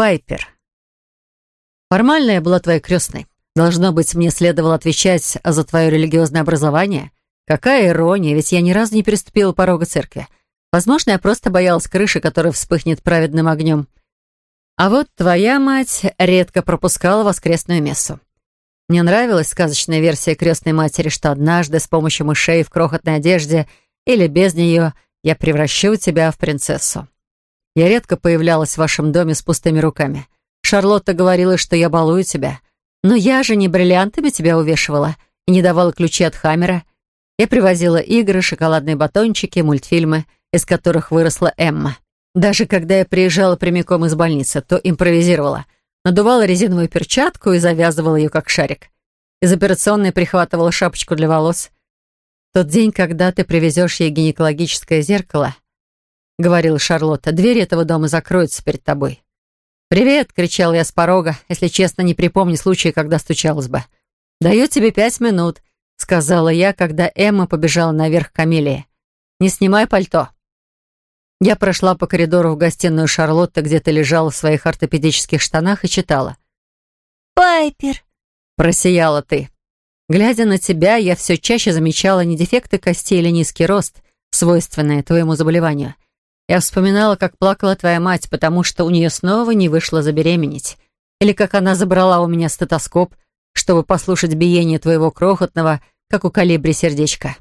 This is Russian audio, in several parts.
Пайпер. Формально я была твоей крестной. Должно быть, мне следовало отвечать за твое религиозное образование. Какая ирония, ведь я ни разу не переступила порога церкви. Возможно, я просто боялась крыши, которая вспыхнет праведным огнем. А вот твоя мать редко пропускала воскресную мессу. Мне нравилась сказочная версия крестной матери, что однажды с помощью мышей в крохотной одежде или без нее я превращу тебя в принцессу. Я редко появлялась в вашем доме с пустыми руками. Шарлотта говорила, что я балую тебя. Но я же не бриллиантами тебя увешивала и не давала ключи от Хаммера. Я привозила игры, шоколадные батончики, мультфильмы, из которых выросла Эмма. Даже когда я приезжала прямиком из больницы, то импровизировала. Надувала резиновую перчатку и завязывала ее как шарик. Из операционной прихватывала шапочку для волос. Тот день, когда ты привезешь ей гинекологическое зеркало, — говорила Шарлотта. «Дверь этого дома закроется перед тобой». «Привет!» — кричал я с порога. Если честно, не припомню случая, когда стучалась бы. «Даю тебе пять минут», — сказала я, когда Эмма побежала наверх к Амелии. «Не снимай пальто». Я прошла по коридору в гостиную Шарлотта, где ты лежала в своих ортопедических штанах и читала. «Пайпер!» — просияла ты. Глядя на тебя, я все чаще замечала не дефекты костей или низкий рост, свойственные твоему заболеванию — я вспоминала, как плакала твоя мать, потому что у нее снова не вышло забеременеть. Или как она забрала у меня стетоскоп, чтобы послушать биение твоего крохотного, как у калибри сердечка.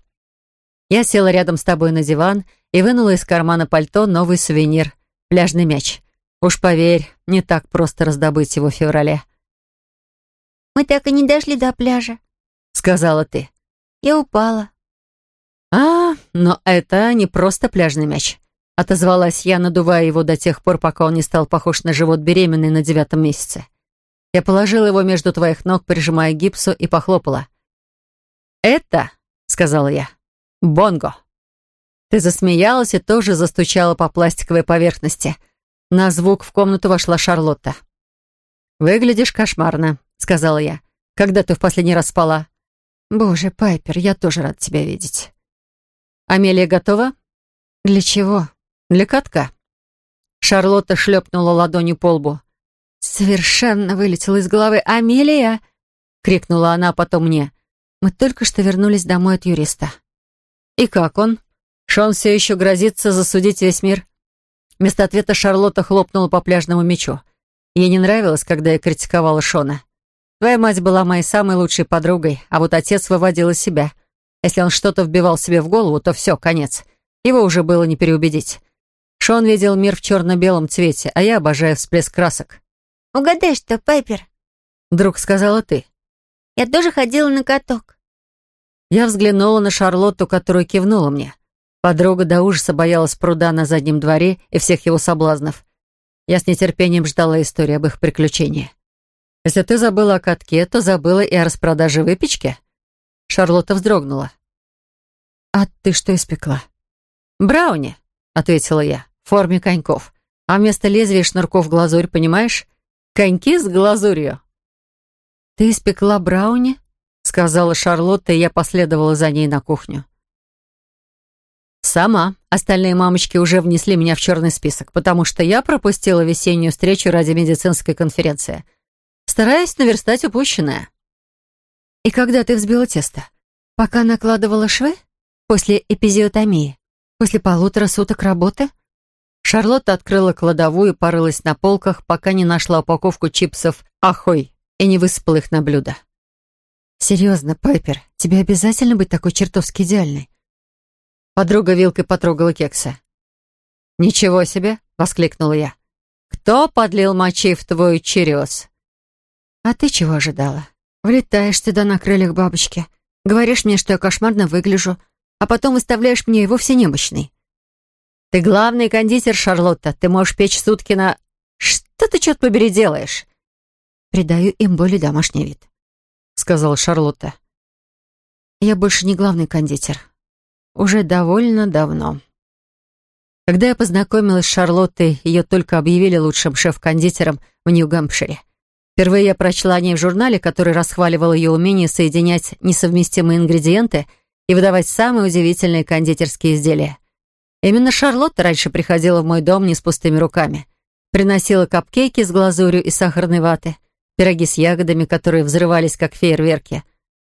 Я села рядом с тобой на диван и вынула из кармана пальто новый сувенир — пляжный мяч. Уж поверь, не так просто раздобыть его в феврале. «Мы так и не дошли до пляжа», — сказала ты. «Я упала». «А, но это не просто пляжный мяч отозвалась я, надувая его до тех пор, пока он не стал похож на живот беременной на девятом месяце. Я положила его между твоих ног, прижимая гипсу, и похлопала. «Это», — сказала я, — «бонго». Ты засмеялась и тоже застучала по пластиковой поверхности. На звук в комнату вошла Шарлотта. «Выглядишь кошмарно», — сказала я. «Когда ты в последний раз спала?» «Боже, Пайпер, я тоже рад тебя видеть». «Амелия готова?» «Для чего?» для катка». Шарлотта шлепнула ладонью по лбу. «Совершенно вылетела из головы. Амелия!» — крикнула она а потом мне. «Мы только что вернулись домой от юриста». «И как он? Шон все еще грозится засудить весь мир?» Вместо ответа Шарлотта хлопнула по пляжному мячу. Ей не нравилось, когда я критиковала Шона. «Твоя мать была моей самой лучшей подругой, а вот отец выводил из себя. Если он что-то вбивал себе в голову, то все, конец. Его уже было не переубедить. Шон видел мир в черно-белом цвете, а я обожаю всплеск красок. «Угадай, что, Пайпер?» Вдруг сказала ты. «Я тоже ходила на каток». Я взглянула на Шарлотту, которая кивнула мне. Подруга до ужаса боялась пруда на заднем дворе и всех его соблазнов. Я с нетерпением ждала истории об их приключении. «Если ты забыла о катке, то забыла и о распродаже выпечки». Шарлотта вздрогнула. «А ты что испекла?» «Брауни», — ответила я в форме коньков, а вместо лезвия шнурков глазурь, понимаешь? Коньки с глазурью. «Ты испекла брауни?» — сказала Шарлотта, и я последовала за ней на кухню. «Сама. Остальные мамочки уже внесли меня в черный список, потому что я пропустила весеннюю встречу ради медицинской конференции, стараясь наверстать упущенное». «И когда ты взбила тесто? Пока накладывала швы? После эпизиотомии? После полутора суток работы?» Шарлотта открыла кладовую и порылась на полках, пока не нашла упаковку чипсов «Ахой» и не высыпала их на блюдо. «Серьезно, Пайпер, тебе обязательно быть такой чертовски идеальной?» Подруга вилкой потрогала кекса. «Ничего себе!» — воскликнула я. «Кто подлил мочи в твой чириос?» «А ты чего ожидала? Влетаешь сюда на крыльях бабочки, говоришь мне, что я кошмарно выгляжу, а потом выставляешь мне и вовсе немощный. «Ты главный кондитер, Шарлотта. Ты можешь печь сутки на... Что ты, черт побери, делаешь?» «Придаю им более домашний вид», — сказала Шарлотта. «Я больше не главный кондитер. Уже довольно давно». Когда я познакомилась с Шарлоттой, ее только объявили лучшим шеф-кондитером в Нью-Гэмпшире. Впервые я прочла о ней в журнале, который расхваливал ее умение соединять несовместимые ингредиенты и выдавать самые удивительные кондитерские изделия — Именно Шарлотта раньше приходила в мой дом не с пустыми руками. Приносила капкейки с глазурью и сахарной ваты, пироги с ягодами, которые взрывались, как фейерверки,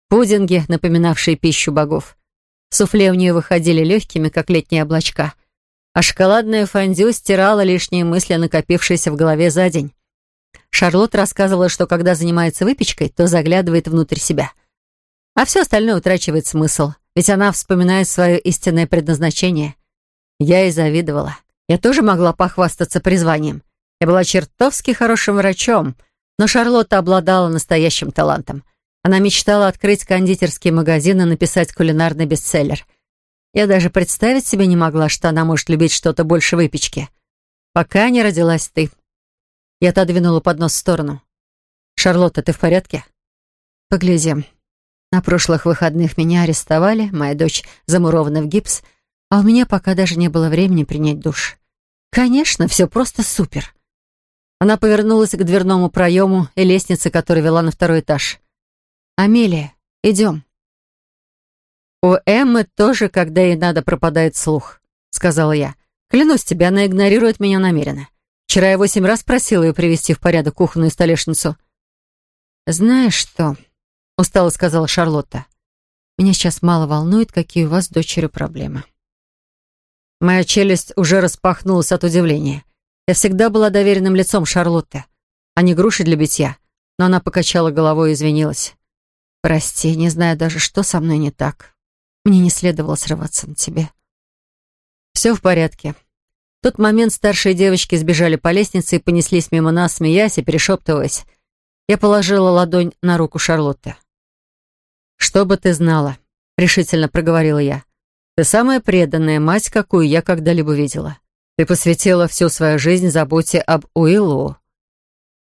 пудинги, напоминавшие пищу богов. Суфле у нее выходили легкими, как летние облачка. А шоколадное фондю стирало лишние мысли, накопившиеся в голове за день. Шарлотта рассказывала, что когда занимается выпечкой, то заглядывает внутрь себя. А все остальное утрачивает смысл, ведь она вспоминает свое истинное предназначение. Я и завидовала. Я тоже могла похвастаться призванием. Я была чертовски хорошим врачом, но Шарлотта обладала настоящим талантом. Она мечтала открыть кондитерский магазин и написать кулинарный бестселлер. Я даже представить себе не могла, что она может любить что-то больше выпечки. Пока не родилась ты. Я отодвинула поднос в сторону. «Шарлотта, ты в порядке?» «Поглядим. На прошлых выходных меня арестовали, моя дочь замурована в гипс, а у меня пока даже не было времени принять душ. Конечно, все просто супер. Она повернулась к дверному проему и лестнице, которая вела на второй этаж. «Амелия, идем». «У Эммы тоже, когда ей надо, пропадает слух», — сказала я. «Клянусь тебе, она игнорирует меня намеренно. Вчера я восемь раз просила ее привести в порядок кухонную столешницу». «Знаешь что?» — устало сказала Шарлотта. «Меня сейчас мало волнует, какие у вас с дочерью проблемы». Моя челюсть уже распахнулась от удивления. Я всегда была доверенным лицом Шарлотты, а не грушей для битья. Но она покачала головой и извинилась. «Прости, не знаю даже, что со мной не так. Мне не следовало срываться на тебе». «Все в порядке». В тот момент старшие девочки сбежали по лестнице и понеслись мимо нас, смеясь и перешептываясь. Я положила ладонь на руку Шарлотты. «Что бы ты знала?» — решительно проговорила я. Ты самая преданная мать, какую я когда-либо видела. Ты посвятила всю свою жизнь заботе об Уиллу.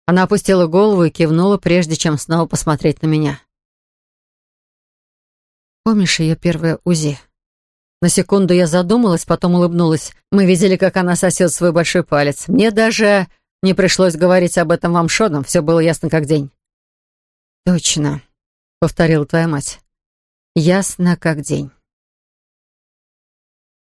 Она опустила голову и кивнула, прежде чем снова посмотреть на меня. Помнишь ее первое УЗИ? На секунду я задумалась, потом улыбнулась. Мы видели, как она сосет свой большой палец. Мне даже не пришлось говорить об этом вам шодом, все было ясно как день. «Точно», — повторила твоя мать. «Ясно как день».